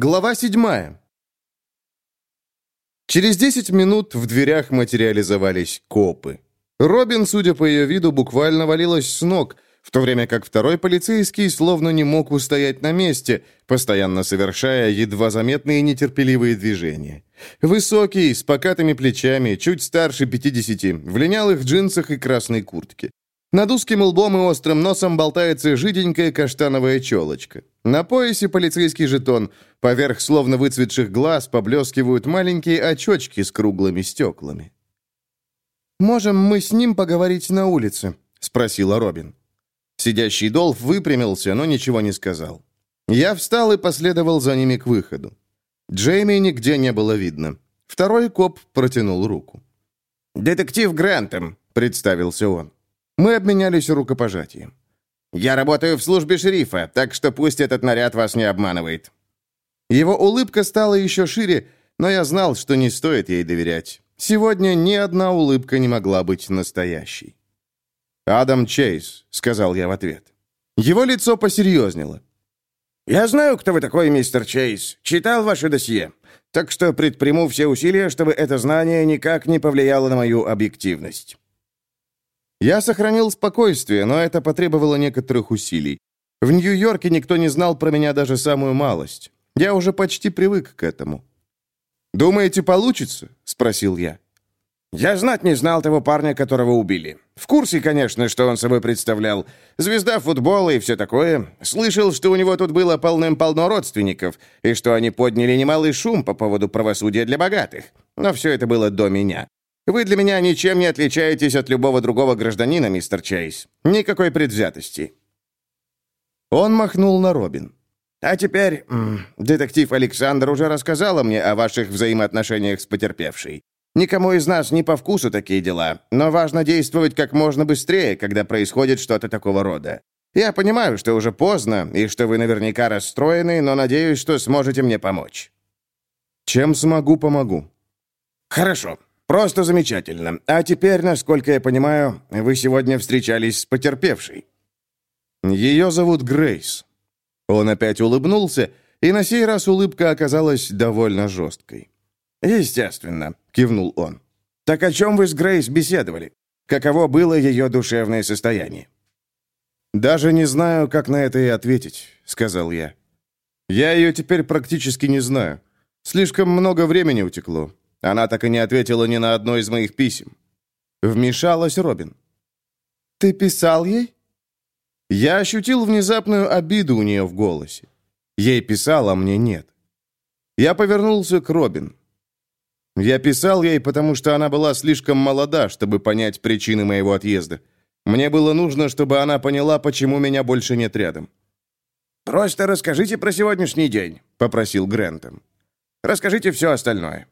Глава седьмая. Через десять минут в дверях материализовались копы. Робин, судя по ее виду, буквально валилась с ног, в то время как второй полицейский словно не мог устоять на месте, постоянно совершая едва заметные нетерпеливые движения. Высокий, с покатыми плечами, чуть старше пятидесяти, в линялых джинсах и красной куртке. Над узким лбом и острым носом болтается жиденькая каштановая челочка. На поясе полицейский жетон. Поверх словно выцветших глаз поблескивают маленькие очочки с круглыми стеклами. «Можем мы с ним поговорить на улице?» — спросила Робин. Сидящий Долф выпрямился, но ничего не сказал. Я встал и последовал за ними к выходу. Джейми нигде не было видно. Второй коп протянул руку. «Детектив Грантом», — представился он. Мы обменялись рукопожатием. «Я работаю в службе шерифа, так что пусть этот наряд вас не обманывает». Его улыбка стала еще шире, но я знал, что не стоит ей доверять. Сегодня ни одна улыбка не могла быть настоящей. «Адам Чейз», — сказал я в ответ. Его лицо посерьезнело. «Я знаю, кто вы такой, мистер Чейз. Читал ваше досье. Так что предприму все усилия, чтобы это знание никак не повлияло на мою объективность». Я сохранил спокойствие, но это потребовало некоторых усилий. В Нью-Йорке никто не знал про меня даже самую малость. Я уже почти привык к этому. «Думаете, получится?» — спросил я. «Я знать не знал того парня, которого убили. В курсе, конечно, что он собой представлял. Звезда футбола и все такое. Слышал, что у него тут было полным-полно родственников, и что они подняли немалый шум по поводу правосудия для богатых. Но все это было до меня. Вы для меня ничем не отличаетесь от любого другого гражданина, мистер Чейз. Никакой предвзятости». Он махнул на Робин. «А теперь детектив Александр уже рассказала мне о ваших взаимоотношениях с потерпевшей. Никому из нас не по вкусу такие дела, но важно действовать как можно быстрее, когда происходит что-то такого рода. Я понимаю, что уже поздно, и что вы наверняка расстроены, но надеюсь, что сможете мне помочь». «Чем смогу, помогу». «Хорошо. «Просто замечательно. А теперь, насколько я понимаю, вы сегодня встречались с потерпевшей». «Ее зовут Грейс». Он опять улыбнулся, и на сей раз улыбка оказалась довольно жесткой. «Естественно», — кивнул он. «Так о чем вы с Грейс беседовали? Каково было ее душевное состояние?» «Даже не знаю, как на это и ответить», — сказал я. «Я ее теперь практически не знаю. Слишком много времени утекло. Она так и не ответила ни на одно из моих писем. Вмешалась Робин. «Ты писал ей?» Я ощутил внезапную обиду у нее в голосе. Ей писал, а мне нет. Я повернулся к Робин. Я писал ей, потому что она была слишком молода, чтобы понять причины моего отъезда. Мне было нужно, чтобы она поняла, почему меня больше нет рядом. «Просто расскажите про сегодняшний день», — попросил Грентом. «Расскажите все остальное».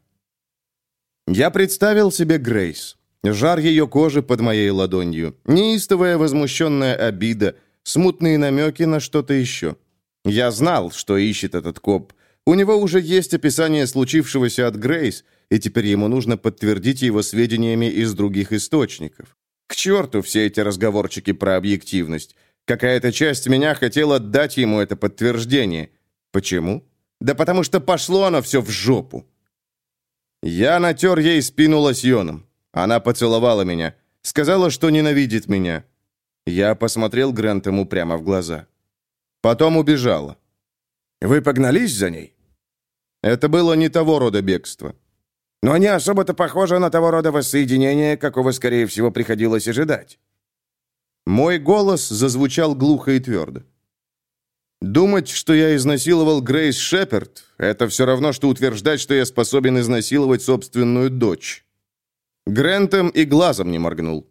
Я представил себе Грейс. Жар ее кожи под моей ладонью, неистовая возмущенная обида, смутные намеки на что-то еще. Я знал, что ищет этот коп. У него уже есть описание случившегося от Грейс, и теперь ему нужно подтвердить его сведениями из других источников. К черту все эти разговорчики про объективность. Какая-то часть меня хотела дать ему это подтверждение. Почему? Да потому что пошло оно все в жопу. Я натер ей спину лосьоном. Она поцеловала меня. Сказала, что ненавидит меня. Я посмотрел Грентому прямо в глаза. Потом убежала. «Вы погнались за ней?» Это было не того рода бегство. Но не особо-то похоже на того рода воссоединение, какого, скорее всего, приходилось ожидать. Мой голос зазвучал глухо и твердо. Думать, что я изнасиловал Грейс Шеперд, это все равно, что утверждать, что я способен изнасиловать собственную дочь. Грентом и глазом не моргнул.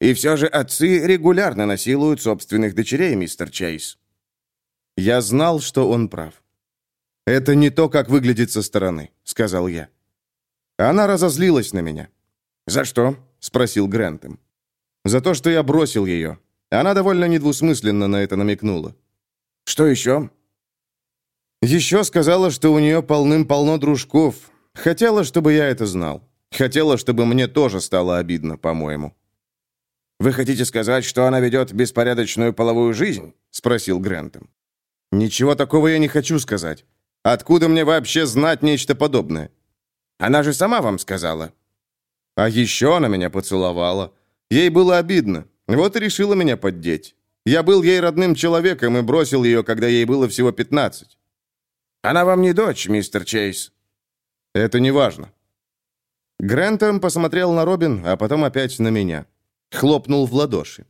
И все же отцы регулярно насилуют собственных дочерей, мистер Чейз. Я знал, что он прав. «Это не то, как выглядит со стороны», — сказал я. Она разозлилась на меня. «За что?» — спросил Грентом. «За то, что я бросил ее. Она довольно недвусмысленно на это намекнула. Что еще?» «Еще сказала, что у нее полным-полно дружков. Хотела, чтобы я это знал. Хотела, чтобы мне тоже стало обидно, по-моему». «Вы хотите сказать, что она ведет беспорядочную половую жизнь?» — спросил Грентом. «Ничего такого я не хочу сказать. Откуда мне вообще знать нечто подобное? Она же сама вам сказала. А еще она меня поцеловала. Ей было обидно. Вот и решила меня поддеть. Я был ей родным человеком и бросил ее, когда ей было всего 15. Она вам не дочь, мистер Чейз. Это не важно. Грентом посмотрел на Робин, а потом опять на меня. Хлопнул в ладоши.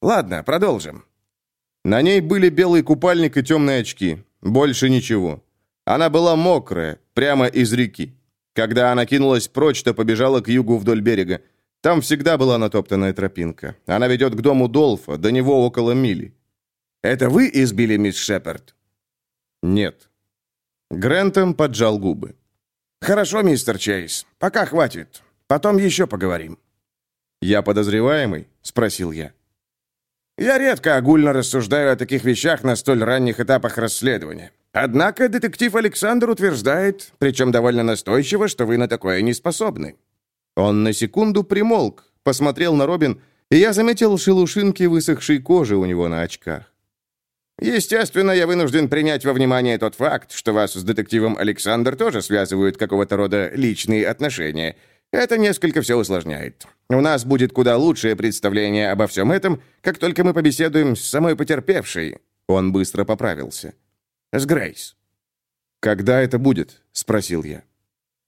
Ладно, продолжим. На ней были белый купальник и темные очки. Больше ничего. Она была мокрая, прямо из реки. Когда она кинулась прочь, то побежала к югу вдоль берега. Там всегда была натоптанная тропинка. Она ведет к дому Долфа, до него около мили. «Это вы избили мисс Шепард?» «Нет». Грентом поджал губы. «Хорошо, мистер Чейз. Пока хватит. Потом еще поговорим». «Я подозреваемый?» — спросил я. «Я редко огульно рассуждаю о таких вещах на столь ранних этапах расследования. Однако детектив Александр утверждает, причем довольно настойчиво, что вы на такое не способны». Он на секунду примолк, посмотрел на Робин, и я заметил шелушинки высохшей кожи у него на очках. Естественно, я вынужден принять во внимание тот факт, что вас с детективом Александр тоже связывают какого-то рода личные отношения. Это несколько все усложняет. У нас будет куда лучшее представление обо всем этом, как только мы побеседуем с самой потерпевшей. Он быстро поправился. С Грейс. «Когда это будет?» — спросил я.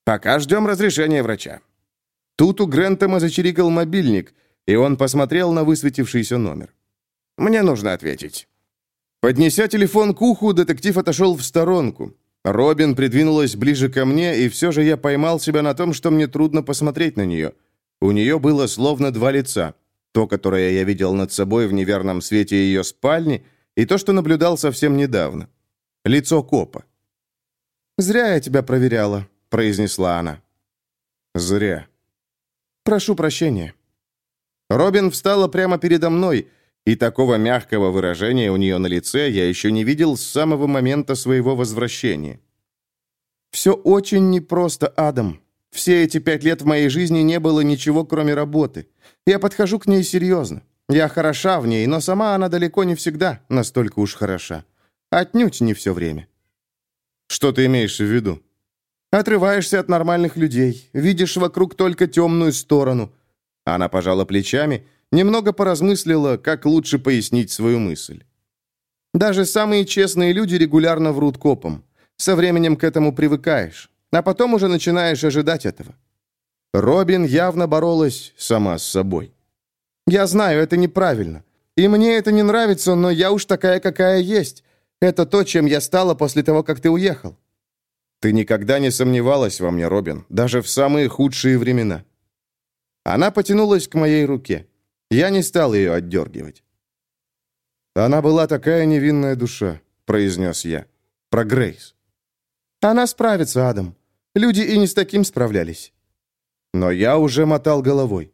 «Пока ждем разрешения врача». Тут у Грентома зачирикал мобильник, и он посмотрел на высветившийся номер. «Мне нужно ответить». Поднеся телефон к уху, детектив отошел в сторонку. Робин придвинулась ближе ко мне, и все же я поймал себя на том, что мне трудно посмотреть на нее. У нее было словно два лица. То, которое я видел над собой в неверном свете ее спальни, и то, что наблюдал совсем недавно. Лицо копа. «Зря я тебя проверяла», — произнесла она. «Зря». «Прошу прощения». Робин встала прямо передо мной, и такого мягкого выражения у нее на лице я еще не видел с самого момента своего возвращения. «Все очень непросто, Адам. Все эти пять лет в моей жизни не было ничего, кроме работы. Я подхожу к ней серьезно. Я хороша в ней, но сама она далеко не всегда настолько уж хороша. Отнюдь не все время». «Что ты имеешь в виду?» «Отрываешься от нормальных людей, видишь вокруг только темную сторону». Она пожала плечами Немного поразмыслила, как лучше пояснить свою мысль. Даже самые честные люди регулярно врут копам. Со временем к этому привыкаешь, а потом уже начинаешь ожидать этого. Робин явно боролась сама с собой. «Я знаю, это неправильно. И мне это не нравится, но я уж такая, какая есть. Это то, чем я стала после того, как ты уехал». «Ты никогда не сомневалась во мне, Робин, даже в самые худшие времена». Она потянулась к моей руке. Я не стал ее отдергивать. «Она была такая невинная душа», — произнес я. «Про Грейс». «Она справится, Адам. Люди и не с таким справлялись». Но я уже мотал головой.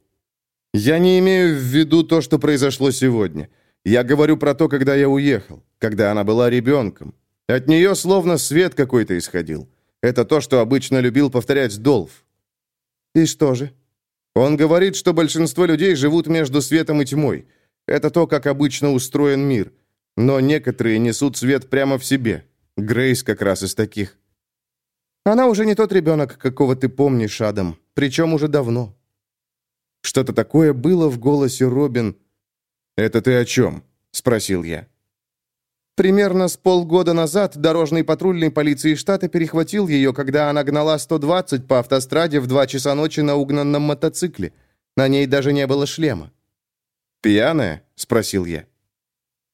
«Я не имею в виду то, что произошло сегодня. Я говорю про то, когда я уехал, когда она была ребенком. От нее словно свет какой-то исходил. Это то, что обычно любил повторять Долф». «И что же?» Он говорит, что большинство людей живут между светом и тьмой. Это то, как обычно устроен мир. Но некоторые несут свет прямо в себе. Грейс как раз из таких. Она уже не тот ребенок, какого ты помнишь, Адам. Причем уже давно. Что-то такое было в голосе Робин. «Это ты о чем?» — спросил я. Примерно с полгода назад дорожный патрульный полиции штата перехватил ее, когда она гнала 120 по автостраде в 2 часа ночи на угнанном мотоцикле. На ней даже не было шлема. «Пьяная?» — спросил я.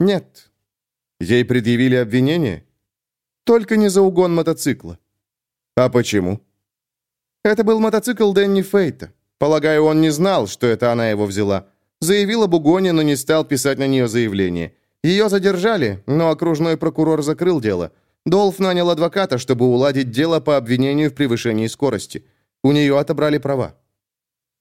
«Нет». «Ей предъявили обвинение?» «Только не за угон мотоцикла». «А почему?» «Это был мотоцикл Дэнни Фейта. Полагаю, он не знал, что это она его взяла. Заявил об угоне, но не стал писать на нее заявление. Ее задержали, но окружной прокурор закрыл дело. Долф нанял адвоката, чтобы уладить дело по обвинению в превышении скорости. У нее отобрали права.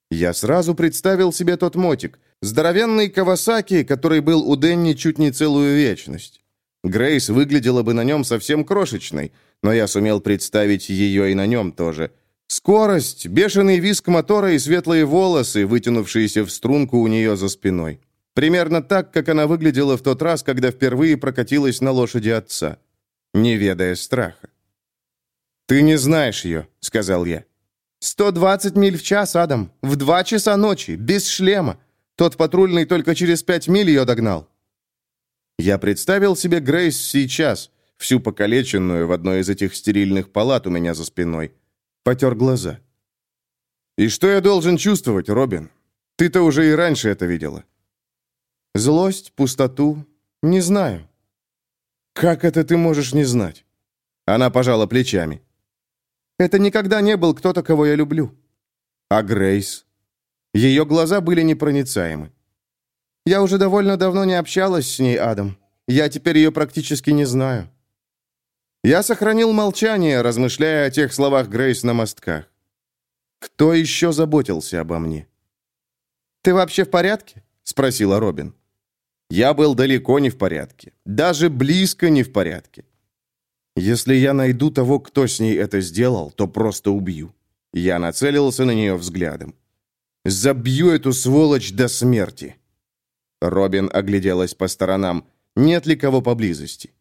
Я сразу представил себе тот мотик. Здоровенный Кавасаки, который был у Денни чуть не целую вечность. Грейс выглядела бы на нем совсем крошечной, но я сумел представить ее и на нем тоже. Скорость, бешеный визг мотора и светлые волосы, вытянувшиеся в струнку у нее за спиной. Примерно так, как она выглядела в тот раз, когда впервые прокатилась на лошади отца, не ведая страха. «Ты не знаешь ее», — сказал я. «Сто двадцать миль в час, Адам. В два часа ночи, без шлема. Тот патрульный только через пять миль ее догнал». Я представил себе Грейс сейчас, всю покалеченную в одной из этих стерильных палат у меня за спиной. Потер глаза. «И что я должен чувствовать, Робин? Ты-то уже и раньше это видела». «Злость, пустоту. Не знаю». «Как это ты можешь не знать?» Она пожала плечами. «Это никогда не был кто-то, кого я люблю». «А Грейс?» Ее глаза были непроницаемы. «Я уже довольно давно не общалась с ней, Адам. Я теперь ее практически не знаю». Я сохранил молчание, размышляя о тех словах Грейс на мостках. Кто еще заботился обо мне? «Ты вообще в порядке?» — спросила Робин. Я был далеко не в порядке. Даже близко не в порядке. Если я найду того, кто с ней это сделал, то просто убью. Я нацелился на нее взглядом. Забью эту сволочь до смерти. Робин огляделась по сторонам. Нет ли кого поблизости?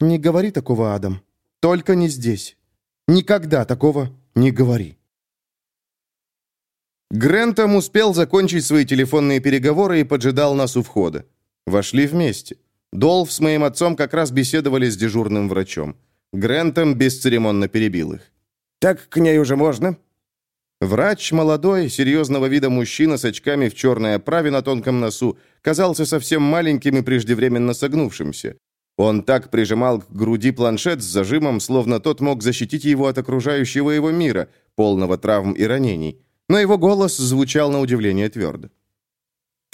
«Не говори такого, Адам. Только не здесь. Никогда такого не говори». Грентом успел закончить свои телефонные переговоры и поджидал нас у входа. Вошли вместе. Долф с моим отцом как раз беседовали с дежурным врачом. Грентом бесцеремонно перебил их. «Так к ней уже можно?» Врач, молодой, серьезного вида мужчина с очками в черной оправе на тонком носу, казался совсем маленьким и преждевременно согнувшимся. Он так прижимал к груди планшет с зажимом, словно тот мог защитить его от окружающего его мира, полного травм и ранений. Но его голос звучал на удивление твердо.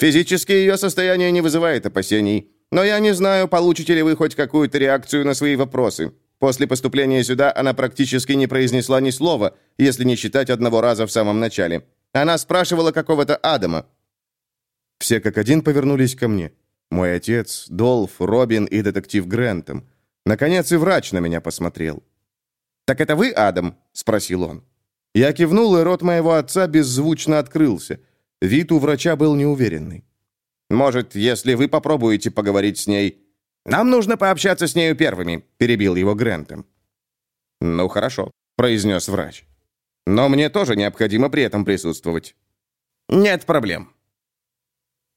«Физически ее состояние не вызывает опасений, но я не знаю, получите ли вы хоть какую-то реакцию на свои вопросы. После поступления сюда она практически не произнесла ни слова, если не считать одного раза в самом начале. Она спрашивала какого-то Адама». Все как один повернулись ко мне. Мой отец, Долф, Робин и детектив Грентом. Наконец и врач на меня посмотрел. «Так это вы, Адам?» — спросил он. Я кивнул, и рот моего отца беззвучно открылся. Вид у врача был неуверенный. «Может, если вы попробуете поговорить с ней...» «Нам нужно пообщаться с нею первыми», — перебил его Грентом. «Ну, хорошо», — произнес врач. «Но мне тоже необходимо при этом присутствовать». «Нет проблем».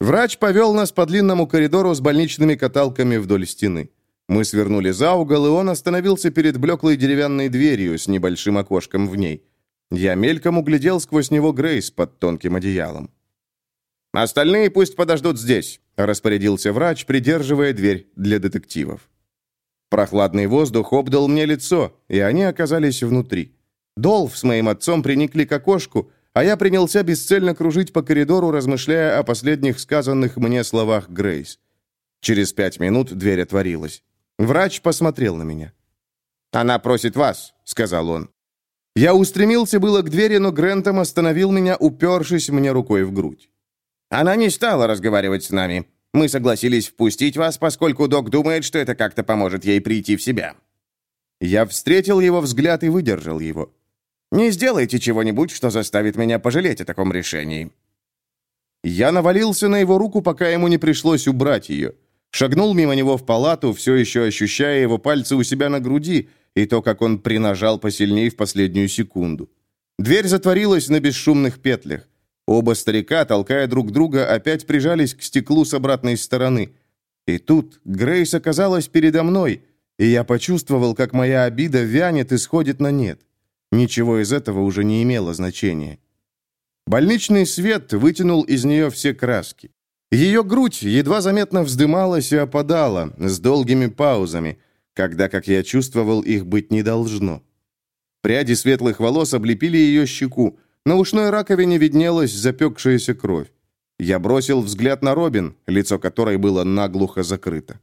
Врач повел нас по длинному коридору с больничными каталками вдоль стены. Мы свернули за угол, и он остановился перед блеклой деревянной дверью с небольшим окошком в ней. Я мельком углядел сквозь него Грейс под тонким одеялом. «Остальные пусть подождут здесь», — распорядился врач, придерживая дверь для детективов. Прохладный воздух обдал мне лицо, и они оказались внутри. Долф с моим отцом приникли к окошку, а я принялся бесцельно кружить по коридору, размышляя о последних сказанных мне словах Грейс. Через пять минут дверь отворилась. Врач посмотрел на меня. «Она просит вас», — сказал он. Я устремился было к двери, но Грентом остановил меня, упершись мне рукой в грудь. Она не стала разговаривать с нами. Мы согласились впустить вас, поскольку док думает, что это как-то поможет ей прийти в себя». Я встретил его взгляд и выдержал его. «Не сделайте чего-нибудь, что заставит меня пожалеть о таком решении». Я навалился на его руку, пока ему не пришлось убрать ее. Шагнул мимо него в палату, все еще ощущая его пальцы у себя на груди, и то, как он принажал посильнее в последнюю секунду. Дверь затворилась на бесшумных петлях. Оба старика, толкая друг друга, опять прижались к стеклу с обратной стороны. И тут Грейс оказалась передо мной, и я почувствовал, как моя обида вянет и сходит на нет. Ничего из этого уже не имело значения. Больничный свет вытянул из нее все краски. Ее грудь едва заметно вздымалась и опадала, с долгими паузами, когда, как я чувствовал, их быть не должно. Пряди светлых волос облепили ее щеку, на ушной раковине виднелась запекшаяся кровь. Я бросил взгляд на Робин, лицо которой было наглухо закрыто.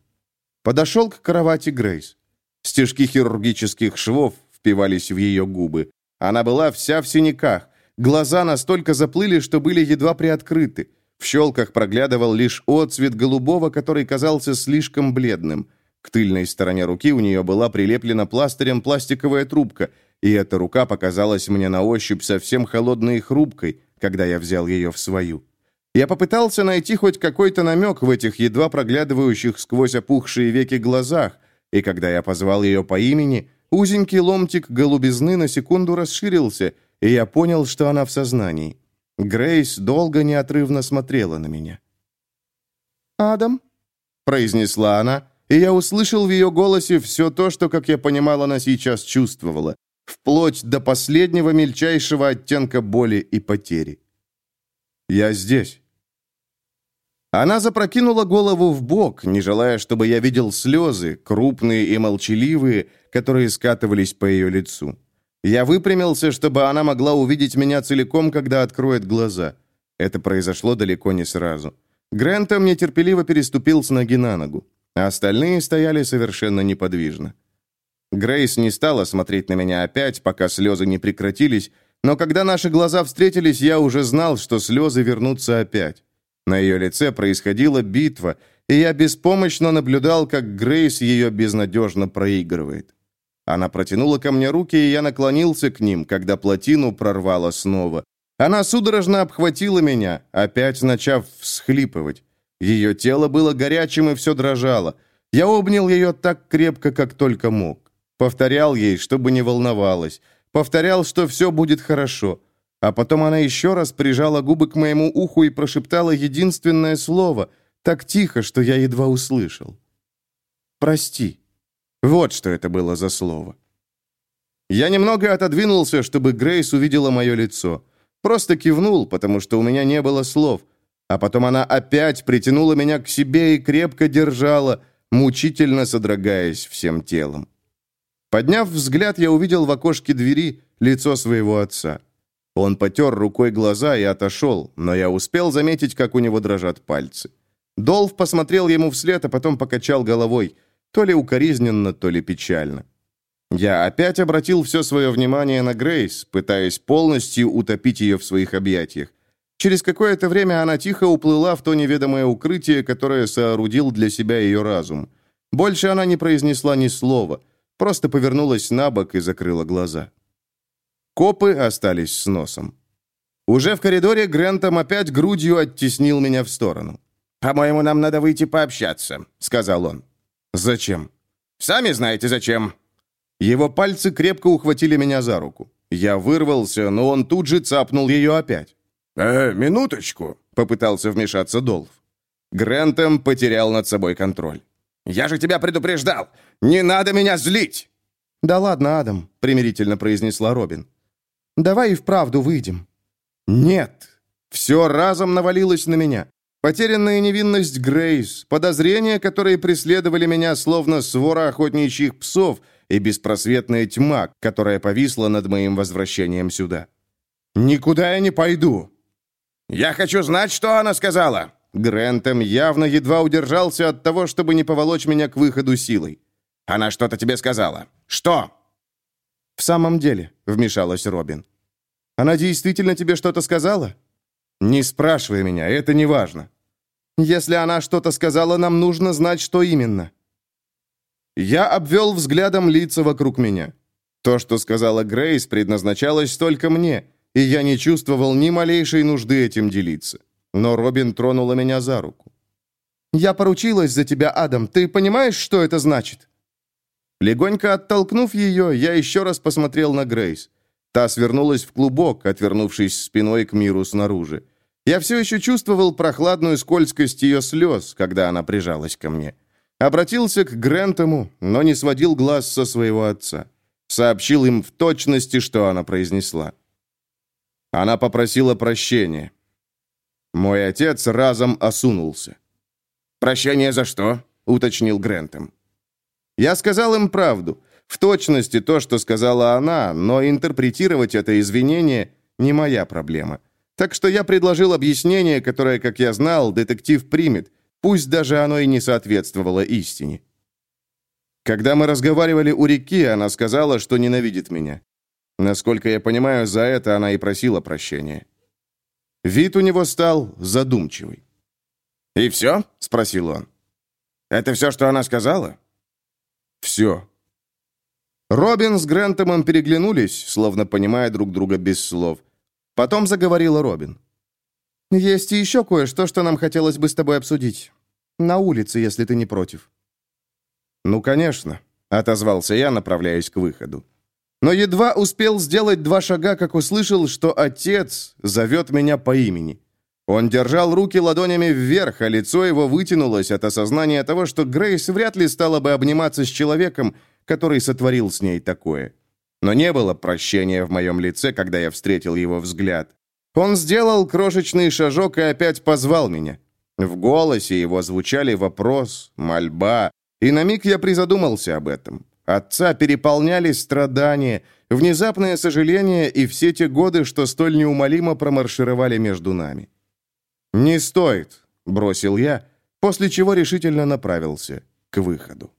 Подошел к кровати Грейс. Стежки хирургических швов впивались в ее губы. Она была вся в синяках. Глаза настолько заплыли, что были едва приоткрыты. В щелках проглядывал лишь отцвет голубого, который казался слишком бледным. К тыльной стороне руки у нее была прилеплена пластырем пластиковая трубка – и эта рука показалась мне на ощупь совсем холодной и хрупкой, когда я взял ее в свою. Я попытался найти хоть какой-то намек в этих едва проглядывающих сквозь опухшие веки глазах, и когда я позвал ее по имени, узенький ломтик голубизны на секунду расширился, и я понял, что она в сознании. Грейс долго неотрывно смотрела на меня. «Адам?» — произнесла она, и я услышал в ее голосе все то, что, как я понимал, она сейчас чувствовала, вплоть до последнего мельчайшего оттенка боли и потери. «Я здесь». Она запрокинула голову в бок, не желая, чтобы я видел слезы, крупные и молчаливые, которые скатывались по ее лицу. Я выпрямился, чтобы она могла увидеть меня целиком, когда откроет глаза. Это произошло далеко не сразу. Грентом нетерпеливо переступил с ноги на ногу, а остальные стояли совершенно неподвижно. Грейс не стала смотреть на меня опять, пока слезы не прекратились, но когда наши глаза встретились, я уже знал, что слезы вернутся опять. На ее лице происходила битва, и я беспомощно наблюдал, как Грейс ее безнадежно проигрывает. Она протянула ко мне руки, и я наклонился к ним, когда плотину прорвало снова. Она судорожно обхватила меня, опять начав всхлипывать. Ее тело было горячим и все дрожало. Я обнял ее так крепко, как только мог. Повторял ей, чтобы не волновалась. Повторял, что все будет хорошо. А потом она еще раз прижала губы к моему уху и прошептала единственное слово, так тихо, что я едва услышал. «Прости». Вот что это было за слово. Я немного отодвинулся, чтобы Грейс увидела мое лицо. Просто кивнул, потому что у меня не было слов. А потом она опять притянула меня к себе и крепко держала, мучительно содрогаясь всем телом. Подняв взгляд, я увидел в окошке двери лицо своего отца. Он потер рукой глаза и отошел, но я успел заметить, как у него дрожат пальцы. Долф посмотрел ему вслед, а потом покачал головой, то ли укоризненно, то ли печально. Я опять обратил все свое внимание на Грейс, пытаясь полностью утопить ее в своих объятиях. Через какое-то время она тихо уплыла в то неведомое укрытие, которое соорудил для себя ее разум. Больше она не произнесла ни слова, просто повернулась на бок и закрыла глаза. Копы остались с носом. Уже в коридоре Грентом опять грудью оттеснил меня в сторону. «По-моему, нам надо выйти пообщаться», — сказал он. «Зачем?» «Сами знаете, зачем. Его пальцы крепко ухватили меня за руку. Я вырвался, но он тут же цапнул ее опять. «Э, минуточку», — попытался вмешаться Долф. Грентом потерял над собой контроль. «Я же тебя предупреждал! Не надо меня злить!» «Да ладно, Адам», — примирительно произнесла Робин. «Давай и вправду выйдем». «Нет». Все разом навалилось на меня. Потерянная невинность Грейс, подозрения, которые преследовали меня словно свора охотничьих псов, и беспросветная тьма, которая повисла над моим возвращением сюда. «Никуда я не пойду!» «Я хочу знать, что она сказала!» Грентом явно едва удержался от того, чтобы не поволочь меня к выходу силой. «Она что-то тебе сказала. Что?» «В самом деле», — вмешалась Робин. «Она действительно тебе что-то сказала?» «Не спрашивай меня, это не важно. Если она что-то сказала, нам нужно знать, что именно». Я обвел взглядом лица вокруг меня. То, что сказала Грейс, предназначалось только мне, и я не чувствовал ни малейшей нужды этим делиться. Но Робин тронула меня за руку. «Я поручилась за тебя, Адам. Ты понимаешь, что это значит?» Легонько оттолкнув ее, я еще раз посмотрел на Грейс. Та свернулась в клубок, отвернувшись спиной к миру снаружи. Я все еще чувствовал прохладную скользкость ее слез, когда она прижалась ко мне. Обратился к Грентому, но не сводил глаз со своего отца. Сообщил им в точности, что она произнесла. Она попросила прощения. Мой отец разом осунулся. «Прощение за что?» — уточнил Грентом. Я сказал им правду. В точности то, что сказала она, но интерпретировать это извинение не моя проблема. Так что я предложил объяснение, которое, как я знал, детектив примет, Пусть даже оно и не соответствовало истине. Когда мы разговаривали у реки, она сказала, что ненавидит меня. Насколько я понимаю, за это она и просила прощения. Вид у него стал задумчивый. «И все?» — спросил он. «Это все, что она сказала?» «Все». Робин с Грентомом переглянулись, словно понимая друг друга без слов. Потом заговорила Робин. «Есть еще кое-что, что нам хотелось бы с тобой обсудить. На улице, если ты не против». «Ну, конечно. отозвался я, направляясь к выходу. Но едва успел сделать два шага, как услышал, что отец зовет меня по имени. Он держал руки ладонями вверх, а лицо его вытянулось от осознания того, что Грейс вряд ли стала бы обниматься с человеком, который сотворил с ней такое. Но не было прощения в моем лице, когда я встретил его взгляд. Он сделал крошечный шажок и опять позвал меня. В голосе его звучали вопрос, мольба, и на миг я призадумался об этом. Отца переполняли страдания, внезапное сожаление и все те годы, что столь неумолимо промаршировали между нами. «Не стоит», — бросил я, после чего решительно направился к выходу.